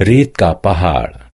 रेत का पहाड़